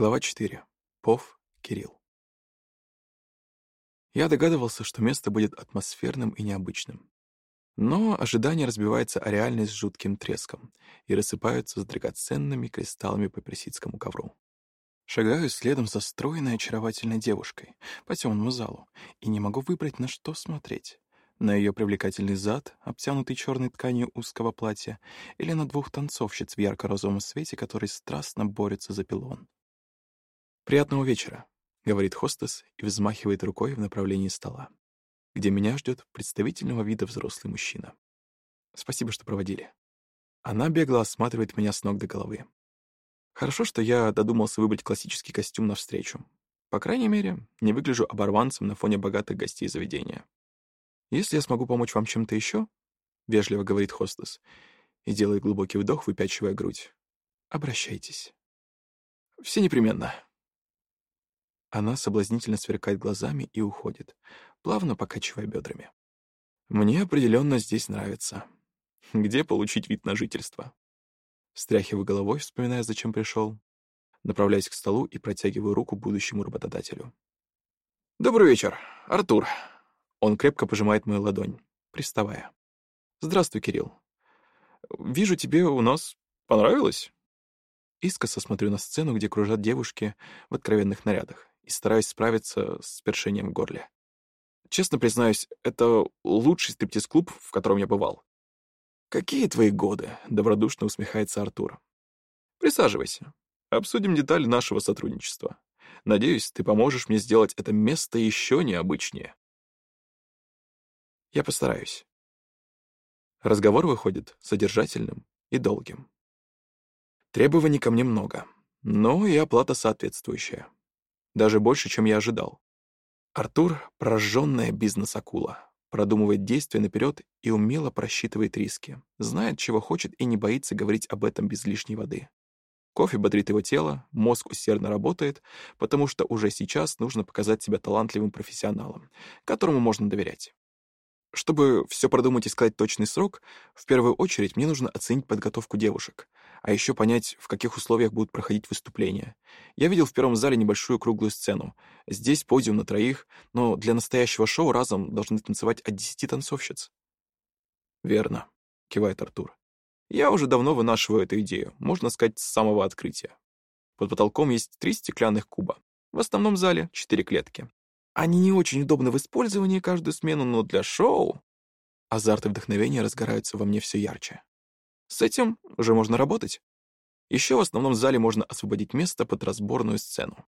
Глава 4. Пов Кирилл. Я догадывался, что место будет атмосферным и необычным. Но ожидание разбивается о реальность с жутким треском и рассыпаются с драгоценными кристаллами по персидскому ковру. Шагаю следом за стройной очаровательной девушкой по темному залу и не могу выбрать, на что смотреть. На ее привлекательный зад, обтянутый черной тканью узкого платья, или на двух танцовщиц в ярко-розовом свете, которые страстно борются за пилон. «Приятного вечера», — говорит хостес и взмахивает рукой в направлении стола, где меня ждет представительного вида взрослый мужчина. «Спасибо, что проводили». Она бегло осматривает меня с ног до головы. Хорошо, что я додумался выбрать классический костюм навстречу. По крайней мере, не выгляжу оборванцем на фоне богатых гостей заведения. «Если я смогу помочь вам чем-то еще», — вежливо говорит хостес, и делает глубокий вдох, выпячивая грудь, — «обращайтесь». «Все непременно», она соблазнительно сверкает глазами и уходит, плавно покачивая бедрами. Мне определенно здесь нравится. Где получить вид на жительство? Стряхиваю головой, вспоминая, зачем пришел. Направляюсь к столу и протягиваю руку будущему работодателю. «Добрый вечер, Артур». Он крепко пожимает мою ладонь, приставая. «Здравствуй, Кирилл. Вижу, тебе у нас понравилось?» Искоса смотрю на сцену, где кружат девушки в откровенных нарядах и стараюсь справиться с першением в горле. Честно признаюсь, это лучший стриптиз-клуб, в котором я бывал. «Какие твои годы?» — добродушно усмехается Артур. «Присаживайся. Обсудим детали нашего сотрудничества. Надеюсь, ты поможешь мне сделать это место еще необычнее». Я постараюсь. Разговор выходит содержательным и долгим. Требований ко мне много, но и оплата соответствующая. Даже больше, чем я ожидал. Артур — прожженная бизнес-акула. Продумывает действия наперед и умело просчитывает риски. Знает, чего хочет и не боится говорить об этом без лишней воды. Кофе бодрит его тело, мозг усердно работает, потому что уже сейчас нужно показать себя талантливым профессионалом, которому можно доверять. Чтобы все продумать и сказать точный срок, в первую очередь мне нужно оценить подготовку девушек, а еще понять, в каких условиях будут проходить выступления. Я видел в первом зале небольшую круглую сцену. Здесь подиум на троих, но для настоящего шоу разом должны танцевать от десяти танцовщиц. «Верно», — кивает Артур. «Я уже давно вынашиваю эту идею, можно сказать, с самого открытия. Под потолком есть три стеклянных куба. В основном зале четыре клетки. Они не очень удобны в использовании каждую смену, но для шоу... Азарт и вдохновение разгораются во мне все ярче. С этим уже можно работать. Еще в основном зале можно освободить место под разборную сцену.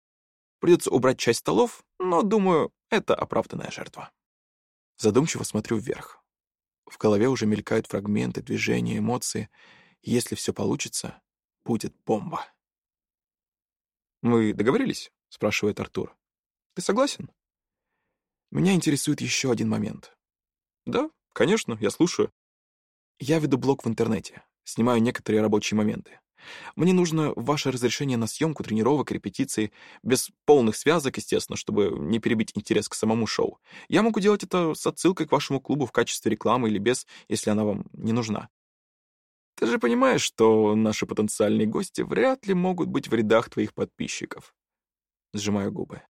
Придется убрать часть столов, но, думаю, это оправданная жертва. Задумчиво смотрю вверх. В голове уже мелькают фрагменты, движения, эмоции. Если все получится, будет бомба. «Мы договорились?» — спрашивает Артур. «Ты согласен?» Меня интересует еще один момент. Да, конечно, я слушаю. Я веду блог в интернете, снимаю некоторые рабочие моменты. Мне нужно ваше разрешение на съемку тренировок, репетиций, без полных связок, естественно, чтобы не перебить интерес к самому шоу. Я могу делать это с отсылкой к вашему клубу в качестве рекламы или без, если она вам не нужна. Ты же понимаешь, что наши потенциальные гости вряд ли могут быть в рядах твоих подписчиков. Сжимаю губы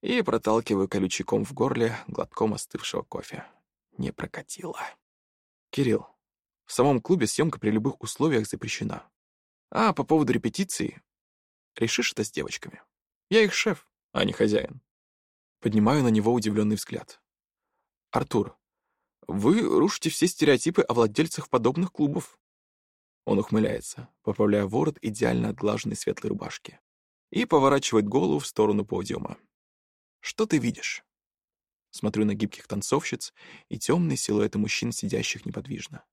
и проталкиваю колючий ком в горле глотком остывшего кофе. Не прокатило. Кирилл, в самом клубе съемка при любых условиях запрещена. А по поводу репетиции, решишь это с девочками. Я их шеф, а не хозяин. Поднимаю на него удивленный взгляд. Артур, вы рушите все стереотипы о владельцах подобных клубов. Он ухмыляется, поправляя ворот идеально отглаженной светлой рубашки и поворачивает голову в сторону подиума. Что ты видишь? Смотрю на гибких танцовщиц и темные силуэты мужчин, сидящих неподвижно.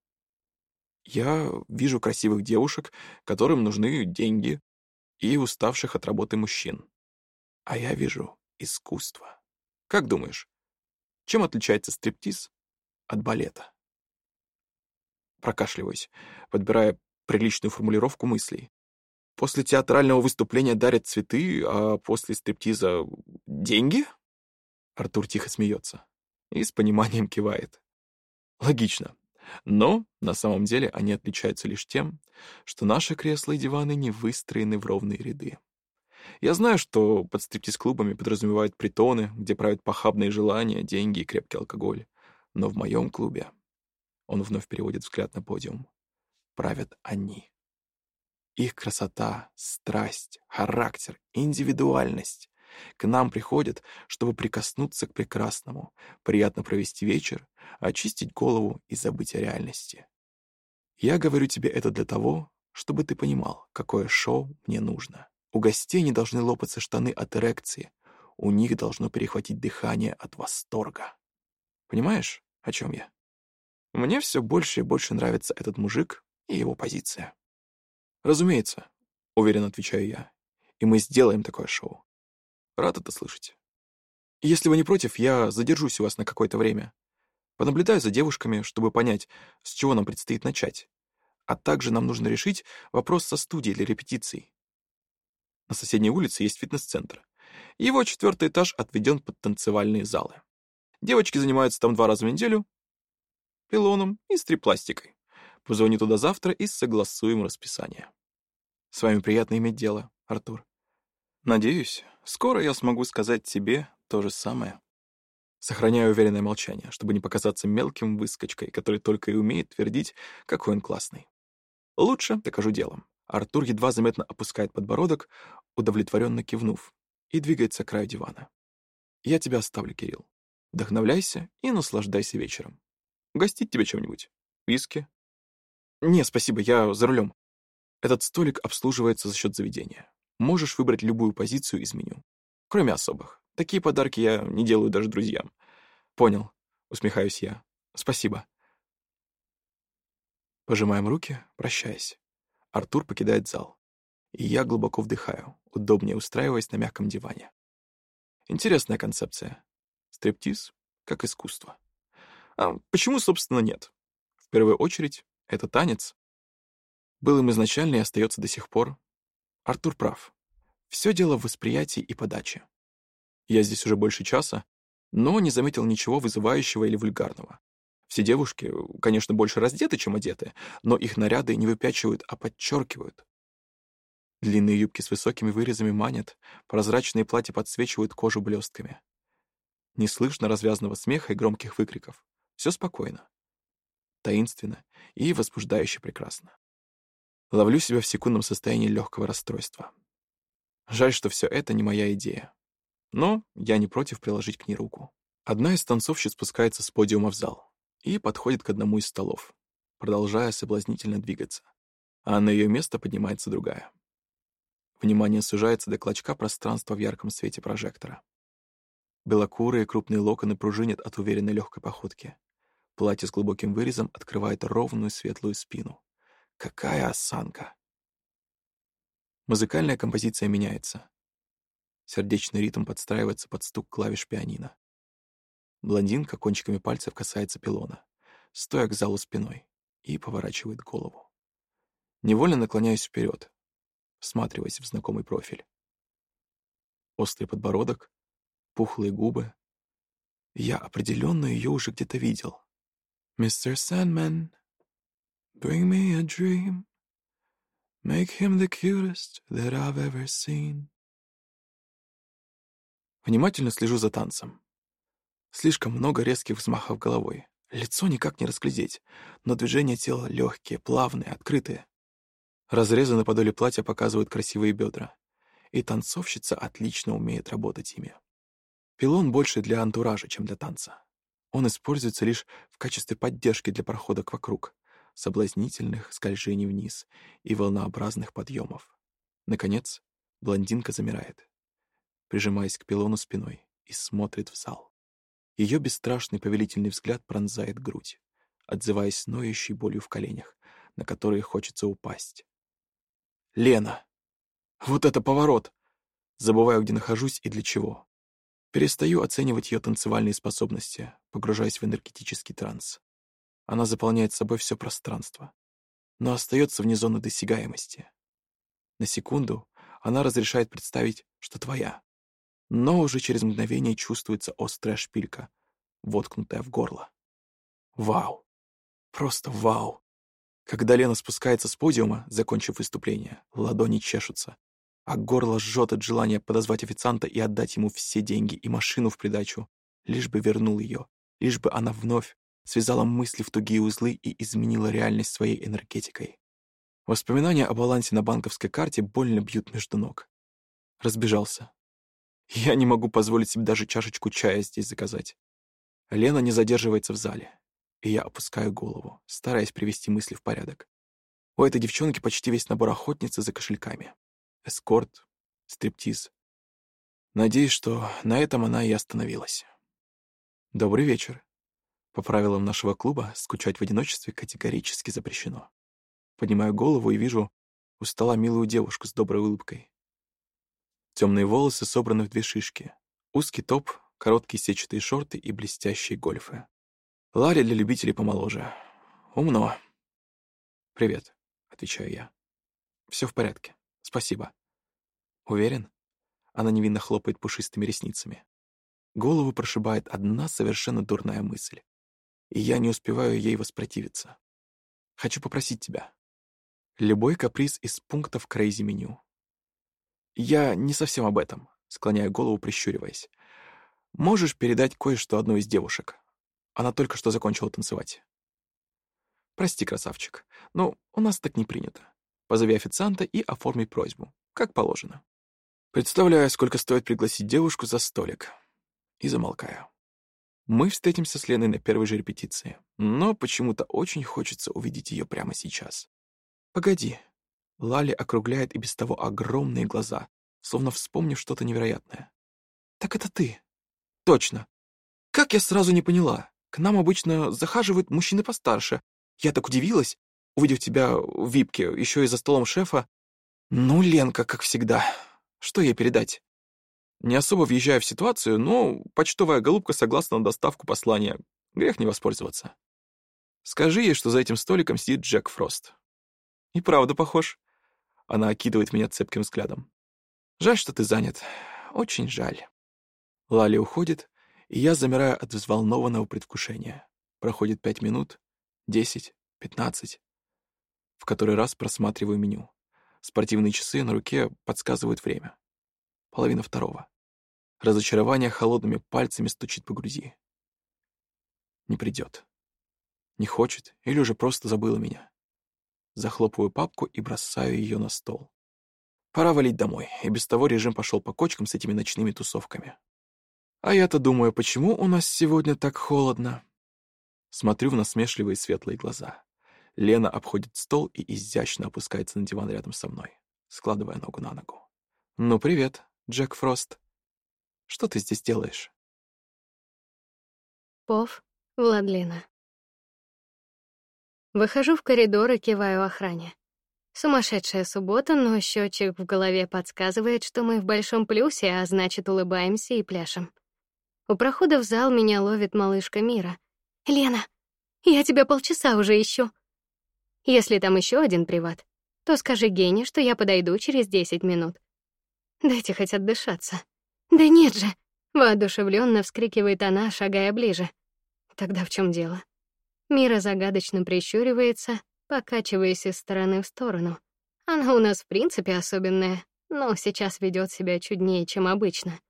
Я вижу красивых девушек, которым нужны деньги, и уставших от работы мужчин. А я вижу искусство. Как думаешь, чем отличается стриптиз от балета? Прокашливаюсь, подбирая приличную формулировку мыслей. После театрального выступления дарят цветы, а после стриптиза — деньги? Артур тихо смеется и с пониманием кивает. Логично. Но на самом деле они отличаются лишь тем, что наши кресла и диваны не выстроены в ровные ряды. Я знаю, что под стриптиз-клубами подразумевают притоны, где правят похабные желания, деньги и крепкий алкоголь. Но в моем клубе, он вновь переводит взгляд на подиум, правят они. Их красота, страсть, характер, индивидуальность. К нам приходят, чтобы прикоснуться к прекрасному, приятно провести вечер, очистить голову и забыть о реальности. Я говорю тебе это для того, чтобы ты понимал, какое шоу мне нужно. У гостей не должны лопаться штаны от эрекции, у них должно перехватить дыхание от восторга. Понимаешь, о чем я? Мне все больше и больше нравится этот мужик и его позиция. Разумеется, уверенно отвечаю я, и мы сделаем такое шоу. Рад это слышать. Если вы не против, я задержусь у вас на какое-то время. Понаблюдаю за девушками, чтобы понять, с чего нам предстоит начать. А также нам нужно решить вопрос со студией для репетиций. На соседней улице есть фитнес-центр. Его четвертый этаж отведен под танцевальные залы. Девочки занимаются там два раза в неделю, пилоном и стрип-пластикой. Позвони туда завтра и согласуем расписание. С вами приятно иметь дело, Артур. Надеюсь, скоро я смогу сказать тебе то же самое. Сохраняю уверенное молчание, чтобы не показаться мелким выскочкой, который только и умеет твердить, какой он классный. Лучше докажу делом. Артур едва заметно опускает подбородок, удовлетворенно кивнув, и двигается к краю дивана. «Я тебя оставлю, Кирилл. Вдохновляйся и наслаждайся вечером. Угостить тебе чем-нибудь? Виски?» «Не, спасибо, я за рулем. Этот столик обслуживается за счет заведения. Можешь выбрать любую позицию из меню. Кроме особых. Такие подарки я не делаю даже друзьям. Понял, усмехаюсь я. Спасибо. Пожимаем руки, прощаясь. Артур покидает зал. И я глубоко вдыхаю, удобнее устраиваясь на мягком диване. Интересная концепция. Стриптиз как искусство. А почему, собственно, нет? В первую очередь, это танец. Был им изначально и остается до сих пор, Артур прав. Все дело в восприятии и подаче. Я здесь уже больше часа, но не заметил ничего вызывающего или вульгарного. Все девушки, конечно, больше раздеты, чем одеты, но их наряды не выпячивают, а подчеркивают. Длинные юбки с высокими вырезами манят, прозрачные платья подсвечивают кожу блестками. Не слышно развязанного смеха и громких выкриков. Все спокойно, таинственно и возбуждающе прекрасно. Ловлю себя в секундном состоянии легкого расстройства. Жаль, что все это не моя идея. Но я не против приложить к ней руку. Одна из танцовщиц спускается с подиума в зал и подходит к одному из столов, продолжая соблазнительно двигаться. А на ее место поднимается другая. Внимание сужается до клочка пространства в ярком свете прожектора. Белокурые крупные локоны пружинят от уверенной легкой походки. Платье с глубоким вырезом открывает ровную светлую спину. Какая осанка! Музыкальная композиция меняется. Сердечный ритм подстраивается под стук клавиш пианино. Блондинка кончиками пальцев касается пилона, стоя к залу спиной, и поворачивает голову. Невольно наклоняюсь вперед, всматриваясь в знакомый профиль. Острый подбородок, пухлые губы. Я определенно ее уже где-то видел. «Мистер Сэндман», Bring me a dream. Make him the cutest that I've ever seen. Внимательно слежу за танцем. Слишком много резких взмахов головой. Лицо никак не разглядеть, но движения тела легкие, плавные, открытые. Разрезы на подоле платья показывают красивые бедра. И танцовщица отлично умеет работать ими. Пилон больше для антуража, чем для танца. Он используется лишь в качестве поддержки для проходок вокруг, соблазнительных скольжений вниз и волнообразных подъемов. Наконец, блондинка замирает, прижимаясь к пилону спиной, и смотрит в зал. Ее бесстрашный повелительный взгляд пронзает грудь, отзываясь ноющей болью в коленях, на которые хочется упасть. «Лена! Вот это поворот!» Забываю, где нахожусь и для чего. Перестаю оценивать ее танцевальные способности, погружаясь в энергетический транс. Она заполняет собой все пространство, но остается вне зоны досягаемости. На секунду она разрешает представить, что твоя, но уже через мгновение чувствуется острая шпилька, воткнутая в горло. Вау! Просто вау! Когда Лена спускается с подиума, закончив выступление, ладони чешутся. а горло жжет от желания подозвать официанта и отдать ему все деньги и машину в придачу, лишь бы вернул ее, лишь бы она вновь связала мысли в тугие узлы и изменила реальность своей энергетикой. Воспоминания о балансе на банковской карте больно бьют между ног. Разбежался. Я не могу позволить себе даже чашечку чая здесь заказать. Лена не задерживается в зале, и я опускаю голову, стараясь привести мысли в порядок. У этой девчонки почти весь набор охотницы за кошельками. Эскорт, стриптиз. Надеюсь, что на этом она и остановилась. Добрый вечер. По правилам нашего клуба скучать в одиночестве категорически запрещено. Поднимаю голову и вижу у стола милую девушку с доброй улыбкой. Темные волосы собраны в две шишки. Узкий топ, короткие сетчатые шорты и блестящие гольфы. Ларри для любителей помоложе. Умно. «Привет», — отвечаю я. Все в порядке. Спасибо». «Уверен?» Она невинно хлопает пушистыми ресницами. Голову прошибает одна совершенно дурная мысль. И я не успеваю ей воспротивиться. Хочу попросить тебя. Любой каприз из пунктов крейзи-меню. Я не совсем об этом, склоняю голову, прищуриваясь. Можешь передать кое-что одной из девушек? Она только что закончила танцевать. Прости, красавчик, но у нас так не принято. Позови официанта и оформи просьбу, как положено. Представляю, сколько стоит пригласить девушку за столик. И замолкаю. Мы встретимся с Леной на первой же репетиции, но почему-то очень хочется увидеть ее прямо сейчас. Погоди, Лали округляет и без того огромные глаза, словно вспомнив что-то невероятное. «Так это ты!» «Точно! Как я сразу не поняла! К нам обычно захаживают мужчины постарше. Я так удивилась, увидев тебя в випке, еще и за столом шефа. Ну, Ленка, как всегда. Что ей передать?» Не особо въезжая в ситуацию, но почтовая голубка согласна на доставку послания. Грех не воспользоваться. Скажи ей, что за этим столиком сидит Джек Фрост. И правда похож. Она окидывает меня цепким взглядом. «Жаль, что ты занят. Очень жаль». Лали уходит, и я замираю от взволнованного предвкушения. Проходит пять минут, десять, пятнадцать. В который раз просматриваю меню. Спортивные часы на руке подсказывают время. Половина второго. Разочарование холодными пальцами стучит по груди. Не придет. Не хочет или уже просто забыла меня захлопываю папку и бросаю ее на стол. Пора валить домой, и без того режим пошел по кочкам с этими ночными тусовками. А я-то думаю, почему у нас сегодня так холодно? Смотрю в насмешливые светлые глаза. Лена обходит стол и изящно опускается на диван рядом со мной, складывая ногу на ногу. «Ну, привет, Джек Фрост. Что ты здесь делаешь?» Пов, Владлина. Выхожу в коридор и киваю охране. Сумасшедшая суббота, но счетчик в голове подсказывает, что мы в большом плюсе, а значит, улыбаемся и пляшем. У прохода в зал меня ловит малышка Мира. «Лена, я тебя полчаса уже ищу. Если там еще один приват, то скажи Гене, что я подойду через 10 минут. Дайте хоть отдышаться». «Да нет же!» — воодушевленно вскрикивает она, шагая ближе. «Тогда в чем дело?» Мира загадочно прищуривается, покачиваясь из стороны в сторону. Она у нас в принципе особенная, но сейчас ведет себя чуднее, чем обычно.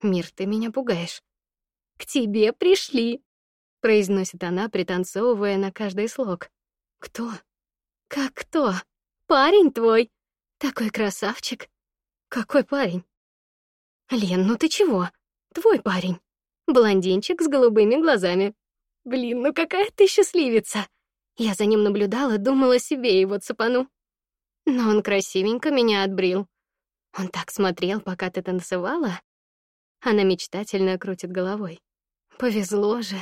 Мир, ты меня пугаешь. К тебе пришли, произносит она, пританцовывая на каждый слог. Кто? Как кто? Парень твой. Такой красавчик. Какой парень? Лен, ну ты чего? Твой парень. Блондинчик с голубыми глазами. Блин, ну какая ты счастливица. Я за ним наблюдала, думала себе его цепану. Но он красивенько меня отбрил. Он так смотрел, пока ты танцевала. Она мечтательно крутит головой. Повезло же.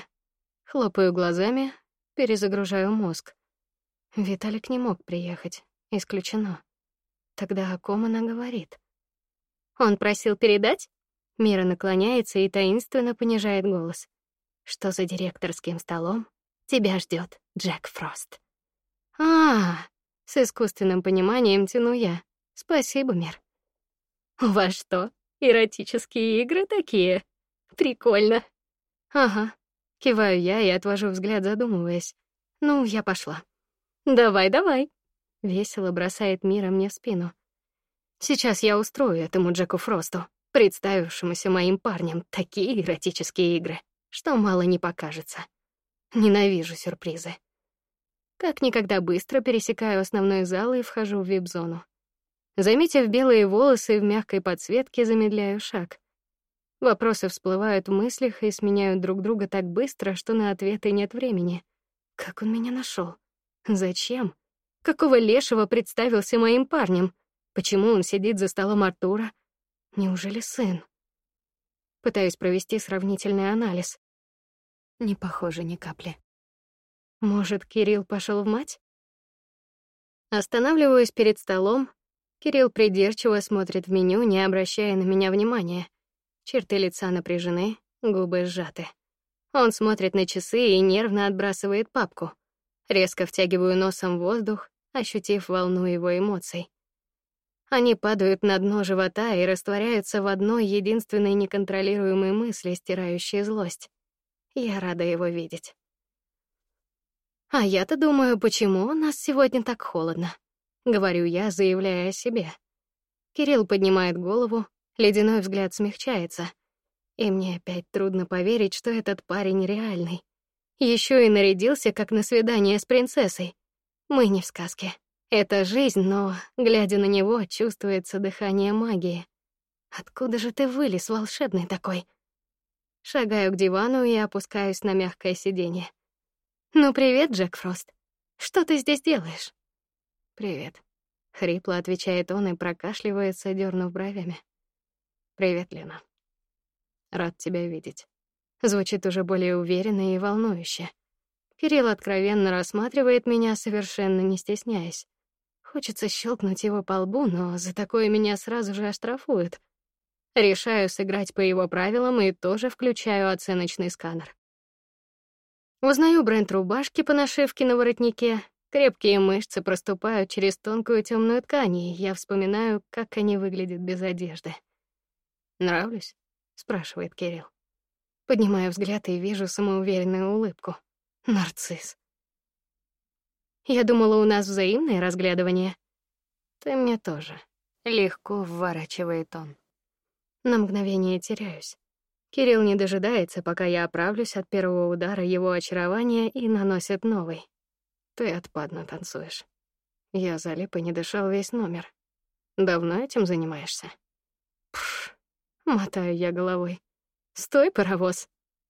Хлопаю глазами, перезагружаю мозг. Виталик не мог приехать, исключено. Тогда о ком она говорит? Он просил передать? Мира наклоняется и таинственно понижает голос что за директорским столом тебя ждет Джек Фрост. А, с искусственным пониманием тяну я. Спасибо, мир. У вас что, эротические игры такие? Прикольно. Ага. Киваю я и отвожу взгляд, задумываясь. Ну, я пошла. Давай, давай. Весело бросает Мира мне в спину. Сейчас я устрою этому Джеку Фросту, представившемуся моим парнем, такие эротические игры, что мало не покажется. Ненавижу сюрпризы. Как никогда быстро пересекаю основной зал и вхожу в вип-зону. Заметив белые волосы в мягкой подсветке, замедляю шаг. Вопросы всплывают в мыслях и сменяют друг друга так быстро, что на ответы нет времени. Как он меня нашел? Зачем? Какого лешего представился моим парнем? Почему он сидит за столом Артура? Неужели сын? Пытаюсь провести сравнительный анализ. Не похоже ни капли. Может, Кирилл пошел в мать? Останавливаюсь перед столом. Кирилл придирчиво смотрит в меню, не обращая на меня внимания. Черты лица напряжены, губы сжаты. Он смотрит на часы и нервно отбрасывает папку. Резко втягиваю носом воздух, ощутив волну его эмоций. Они падают на дно живота и растворяются в одной единственной неконтролируемой мысли, стирающей злость. Я рада его видеть. А я-то думаю, почему у нас сегодня так холодно, говорю я, заявляя о себе. Кирилл поднимает голову, Ледяной взгляд смягчается, и мне опять трудно поверить, что этот парень реальный. Еще и нарядился как на свидание с принцессой. Мы не в сказке. Это жизнь, но, глядя на него, чувствуется дыхание магии. Откуда же ты вылез, волшебный такой? Шагаю к дивану и опускаюсь на мягкое сиденье. Ну привет, Джек Фрост. Что ты здесь делаешь? Привет, хрипло отвечает он и прокашливается, дернув бровями. Привет, Лена. Рад тебя видеть. Звучит уже более уверенно и волнующе. Кирилл откровенно рассматривает меня, совершенно не стесняясь. Хочется щелкнуть его по лбу, но за такое меня сразу же оштрафуют. Решаю сыграть по его правилам и тоже включаю оценочный сканер. Узнаю бренд рубашки по нашивке на воротнике. Крепкие мышцы проступают через тонкую темную ткань, и я вспоминаю, как они выглядят без одежды. Нравлюсь? спрашивает Кирилл. Поднимаю взгляд и вижу самоуверенную улыбку. Нарцисс. Я думала, у нас взаимное разглядывание. Ты мне тоже. Легко вворачивает он. На мгновение теряюсь. Кирилл не дожидается, пока я оправлюсь от первого удара его очарования и наносит новый. Ты отпадно танцуешь. Я залип и не дышал весь номер. Давно этим занимаешься? Пф, Мотаю я головой. Стой, паровоз.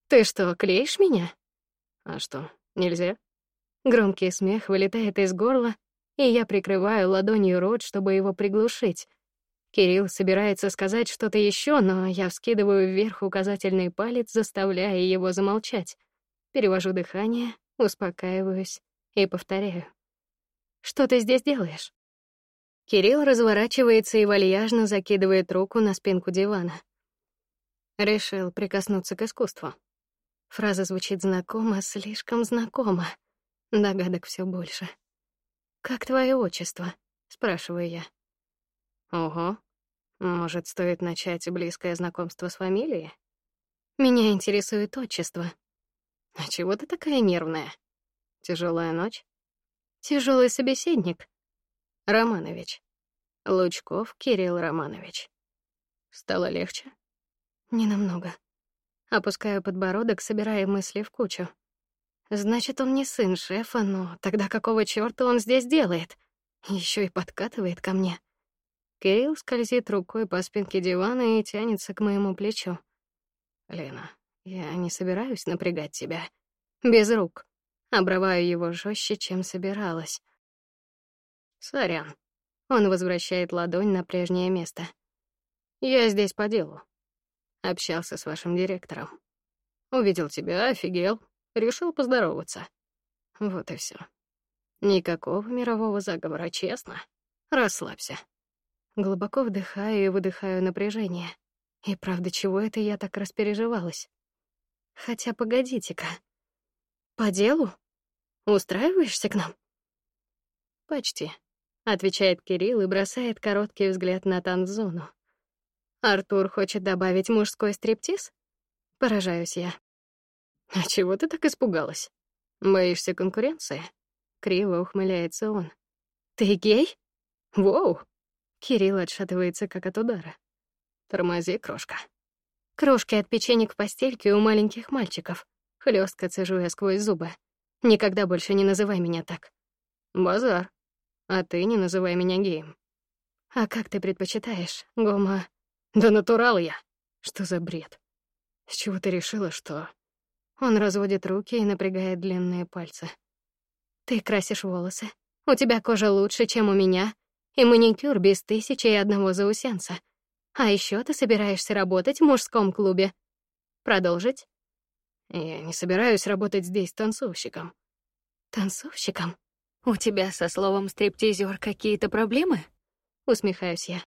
Ты что, клеишь меня? А что, нельзя? Громкий смех вылетает из горла, и я прикрываю ладонью рот, чтобы его приглушить. Кирилл собирается сказать что-то еще, но я вскидываю вверх указательный палец, заставляя его замолчать. Перевожу дыхание, успокаиваюсь и повторяю. Что ты здесь делаешь? Кирилл разворачивается и вальяжно закидывает руку на спинку дивана. Решил прикоснуться к искусству. Фраза звучит знакомо, слишком знакомо. Догадок все больше. Как твое отчество? спрашиваю я. Ого. Может, стоит начать близкое знакомство с фамилией? Меня интересует отчество. А чего ты такая нервная? Тяжелая ночь? Тяжелый собеседник. Романович. Лучков Кирилл Романович. Стало легче? Не намного. Опускаю подбородок, собирая мысли в кучу. Значит, он не сын шефа, но тогда какого чёрта он здесь делает? Еще и подкатывает ко мне. Кирилл скользит рукой по спинке дивана и тянется к моему плечу. Лена, я не собираюсь напрягать тебя. Без рук. Обрываю его жестче, чем собиралась. Сорян. Он возвращает ладонь на прежнее место. Я здесь по делу. Общался с вашим директором. Увидел тебя, офигел, решил поздороваться. Вот и все. Никакого мирового заговора, честно. Расслабься. Глубоко вдыхаю и выдыхаю напряжение. И правда, чего это я так распереживалась? Хотя погодите-ка. По делу? Устраиваешься к нам? Почти отвечает Кирилл и бросает короткий взгляд на танцзону. Артур хочет добавить мужской стриптиз? Поражаюсь я. А чего ты так испугалась? Боишься конкуренции? Криво ухмыляется он. Ты гей? Воу. Кирилл отшатывается как от удара. Тормози, крошка. Крошки от печенек в постельке у маленьких мальчиков. Хлестко цежу я сквозь зубы. Никогда больше не называй меня так. Базар. А ты не называй меня геем. А как ты предпочитаешь, гомо? Да натурал я. Что за бред? С чего ты решила, что... Он разводит руки и напрягает длинные пальцы. Ты красишь волосы. У тебя кожа лучше, чем у меня, и маникюр без тысячи и одного заусенца. А еще ты собираешься работать в мужском клубе. Продолжить? Я не собираюсь работать здесь танцовщиком. Танцовщиком? У тебя со словом стриптизер какие-то проблемы? Усмехаюсь я.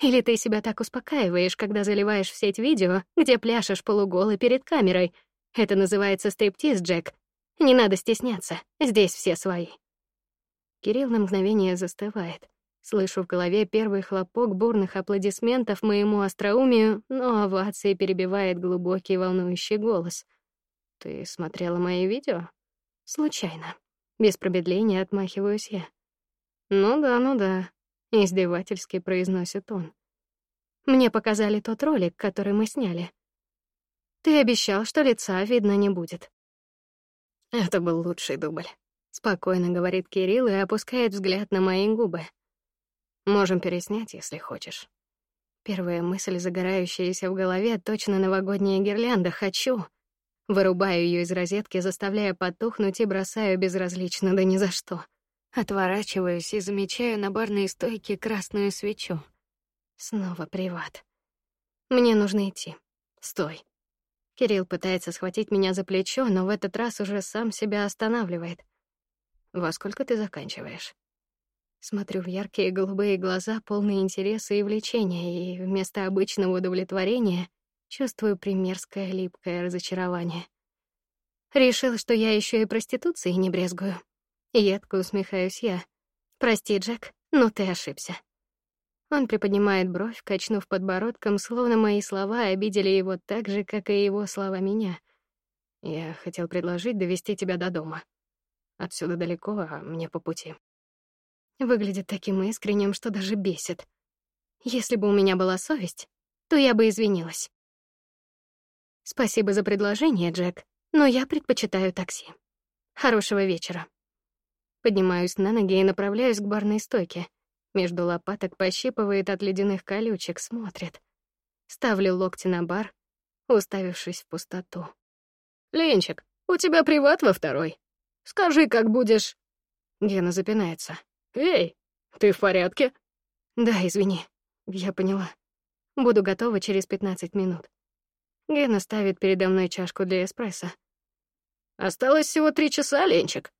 Или ты себя так успокаиваешь, когда заливаешь в сеть видео, где пляшешь полуголый перед камерой? Это называется стриптиз, Джек. Не надо стесняться. Здесь все свои. Кирилл на мгновение застывает. Слышу в голове первый хлопок бурных аплодисментов моему остроумию, но овации перебивает глубокий волнующий голос. Ты смотрела мои видео? Случайно. Без промедления отмахиваюсь я. Ну да, ну да, издевательски произносит он. Мне показали тот ролик, который мы сняли. Ты обещал, что лица видно не будет. Это был лучший дубль. Спокойно говорит Кирилл и опускает взгляд на мои губы. Можем переснять, если хочешь. Первая мысль, загорающаяся в голове, точно новогодняя гирлянда. Хочу. Вырубаю ее из розетки, заставляя потухнуть и бросаю безразлично, да ни за что. Отворачиваюсь и замечаю на барной стойке красную свечу. Снова приват. Мне нужно идти. Стой. Кирилл пытается схватить меня за плечо, но в этот раз уже сам себя останавливает. Во сколько ты заканчиваешь? Смотрю в яркие голубые глаза, полные интереса и влечения, и вместо обычного удовлетворения чувствую примерское липкое разочарование. Решил, что я еще и проституцией не брезгую. Едко усмехаюсь я. Прости, Джек, но ты ошибся. Он приподнимает бровь, качнув подбородком, словно мои слова обидели его так же, как и его слова меня. Я хотел предложить довести тебя до дома. Отсюда далеко, а мне по пути. Выглядит таким искренним, что даже бесит. Если бы у меня была совесть, то я бы извинилась. Спасибо за предложение, Джек, но я предпочитаю такси. Хорошего вечера. Поднимаюсь на ноги и направляюсь к барной стойке. Между лопаток пощипывает от ледяных колючек, смотрит. Ставлю локти на бар, уставившись в пустоту. Ленчик, у тебя приват во второй. Скажи, как будешь. Гена запинается. Эй, ты в порядке? Да, извини. Я поняла. Буду готова через 15 минут. Гена ставит передо мной чашку для эспрессо. Осталось всего три часа, Ленчик.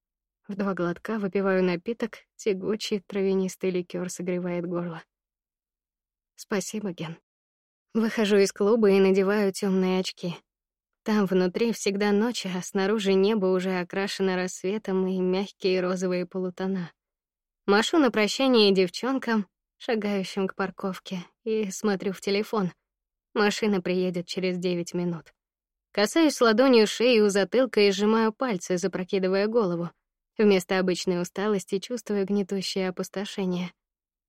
В два глотка выпиваю напиток, тягучий травянистый ликер согревает горло. Спасибо, Ген. Выхожу из клуба и надеваю темные очки. Там внутри всегда ночь, а снаружи небо уже окрашено рассветом и мягкие розовые полутона. Машу на прощание девчонкам, шагающим к парковке, и смотрю в телефон. Машина приедет через девять минут. Касаюсь ладонью шеи у затылка и сжимаю пальцы, запрокидывая голову. Вместо обычной усталости чувствую гнетущее опустошение.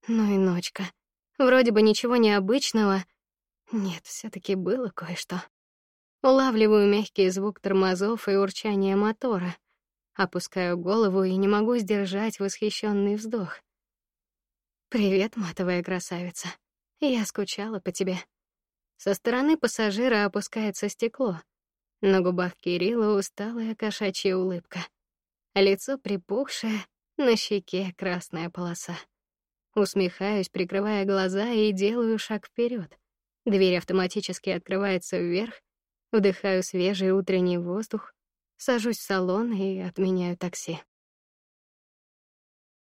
Ну и ночка. Вроде бы ничего необычного. Нет, все таки было кое-что. Улавливаю мягкий звук тормозов и урчание мотора. Опускаю голову и не могу сдержать восхищенный вздох. Привет, матовая красавица. Я скучала по тебе. Со стороны пассажира опускается стекло. На губах Кирилла усталая кошачья улыбка лицо припухшее, на щеке красная полоса. Усмехаюсь, прикрывая глаза и делаю шаг вперед. Дверь автоматически открывается вверх, вдыхаю свежий утренний воздух, сажусь в салон и отменяю такси.